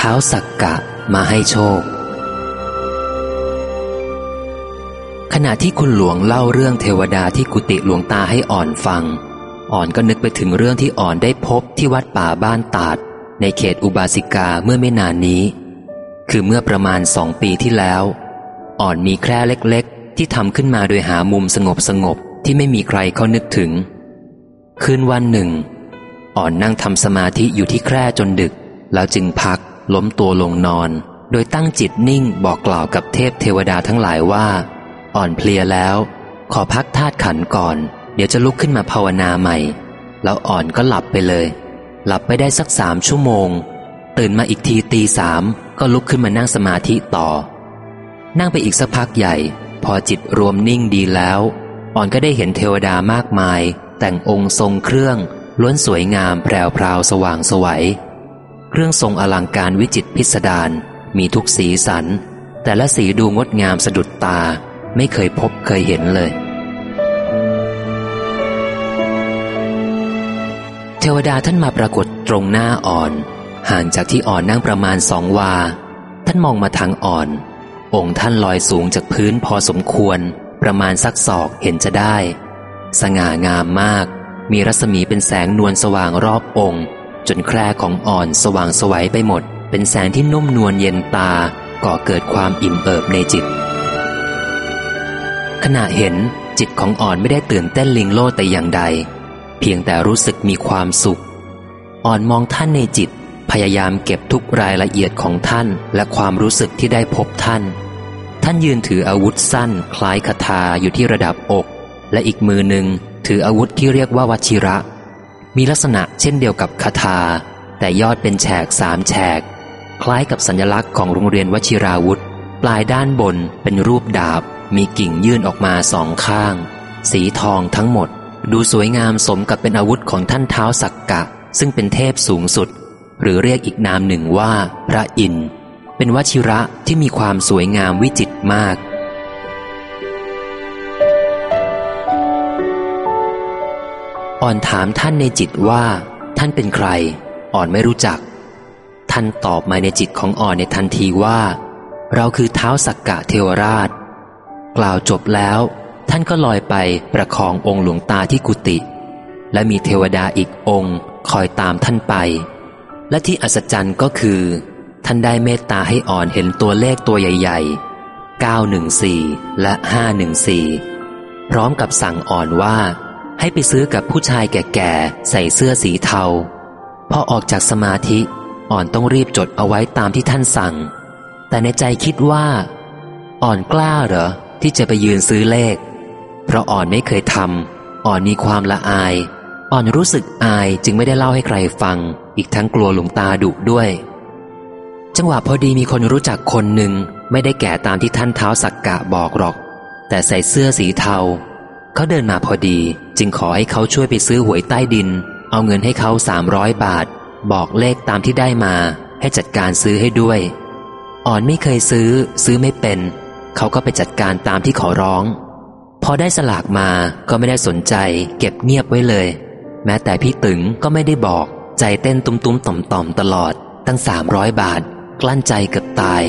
เท้าสักกะมาให้โชค ขณะที่คุณหลวงเล่าเรื่องเทวดาที่กุฏิหลวงตาให้อ่อนฟัง อ่อนก็นึกไปถึงเรื่องที่อ่อนได้พบที่วัดป่าบ้านตาด ในเขตอุบาสิกาเมื่อไม่นานนี้ คือเมื่อประมาณสองปีที่แล้ว อ่อนมีแคร่เล็กๆ ที่ทำขึ้นมาโดยหามุมสงบสงบที่ไม่มีใครเขานึกถึง คืนวันหนึ่ง อ่อนนั่งทำสมาธิอยู่ที่แคร่จนดึก แล้วจึงพัก ล้มตัวลงนอน โดยตั้งจิตนิ่งบอกกล่าวกับเทพเทวดาทั้งหลายว่า อ่อนเพลียแล้ว ขอพักธาตุขันก่อน เดี๋ยวจะลุกขึ้นมาภาวนาใหม่ แล้วอ่อนก็หลับไปเลย หลับไปได้สักสามชั่วโมง ตื่นมาอีกทีตีสามก็ลุกขึ้นมานั่งสมาธิต่อ นั่งไปอีกสักพักใหญ่ พอจิตรวมนิ่งดีแล้ว อ่อนก็ได้เห็นเทวดามากมาย แต่งองค์ทรงเครื่องล้วนสวยงามแพรวพราวสว่างสวัย รื่องทรงอลังการวิจิตพิสดารมีทุกสีสัน แต่ละสีดูงดงามสะดุดตาไม่เคยพบเคยเห็นเลย เทวดาท่านมาปรากฏตรงหน้าอ่อน ห่างจากที่อ่อนนั่งประมาณสองวา ท่านมองมาทางอ่อน องค์ท่านลอยสูงจากพื้นพอสมควร ประมาณสักศอกเห็นจะได้ สง่างามมาก มีรัศมีเป็นแสงนวลสว่างรอบองค์ จนแคร่ของอ่อนสว่างสวัยไปหมด เป็นแสงที่นุ่มนวลเย็นตาก่อเกิดความอิ่มเอิบในจิต ขณะเห็นจิตของอ่อนไม่ได้ตื่นเต้นลิงโลดแต่อย่างใด เพียงแต่รู้สึกมีความสุข อ่อนมองท่านในจิต พยายามเก็บทุกรายละเอียดของท่านและความรู้สึกที่ได้พบท่าน ท่านยืนถืออาวุธสั้น คล้ายคาถาอยู่ที่ระดับอก และอีกมือหนึ่งถืออาวุธที่เรียกว่าวชิระ มีลักษณะเช่นเดียวกับคาถา แต่ยอดเป็นแฉกสามแฉก คล้ายกับสัญลักษณ์ของโรงเรียนวชิราวุธ ปลายด้านบนเป็นรูปดาบ มีกิ่งยื่นออกมาสองข้าง สีทองทั้งหมด ดูสวยงามสมกับเป็นอาวุธของท่านเท้าสักกะ ซึ่งเป็นเทพสูงสุด หรือเรียกอีกนามหนึ่งว่า พระอินทร์เป็นวชิระที่มีความสวยงามวิจิตรมาก อ่อนถามท่านในจิตว่า ท่านเป็นใคร อ่อนไม่รู้จัก ท่านตอบมาในจิตของอ่อนในทันทีว่า เราคือเท้าสักกะเทวราช กล่าวจบแล้ว ท่านก็ลอยไปประคององค์หลวงตาที่กุฏิและมีเทวดาอีกองค์คอยตามท่านไป และที่อัศจรรย์ก็คือ ท่านได้เมตตาให้อ่อนเห็นตัวเลขตัวใหญ่ ๆ 914 และ 514 พร้อมกับสั่งอ่อนว่า ให้ไปซื้อกับผู้ชายแก่ๆ ใส่เสื้อสีเทา พอออกจากสมาธิอ่อนต้องรีบจดเอาไว้ตามที่ท่านสั่ง แต่ในใจคิดว่า อ่อนกล้าเหรอ ที่จะไปยืนซื้อเลข เพราะอ่อนไม่เคยทำอ่อนมีความละอาย อ่อนรู้สึกอายจึงไม่ได้เล่าให้ใครฟัง อีกทั้งกลัวหลวงตาดุด้วย จังหวะพอดีมีคนรู้จักคนหนึ่งไม่ได้แก่ตามที่ท่านเท้าสักกะบอกหรอก แต่ใส่เสื้อสีเทา เขาเดินมาพอดี จึงขอให้เขาช่วยไปซื้อหวยใต้ดิน เอาเงินให้เขาสามร้อยบาท บอกเลขตามที่ได้มา ให้จัดการซื้อให้ด้วย อ่อนไม่เคยซื้อ ซื้อไม่เป็น เขาก็ไปจัดการตามที่ขอร้อง พอได้สลากมาก็ไม่ได้สนใจ เก็บเงียบไว้เลย แม้แต่พี่ตึงก็ไม่ได้บอก ใจเต้นตุ้มๆต่อมๆตลอด ตั้งสามร้อยบาท กลั้นใจเกือบตาย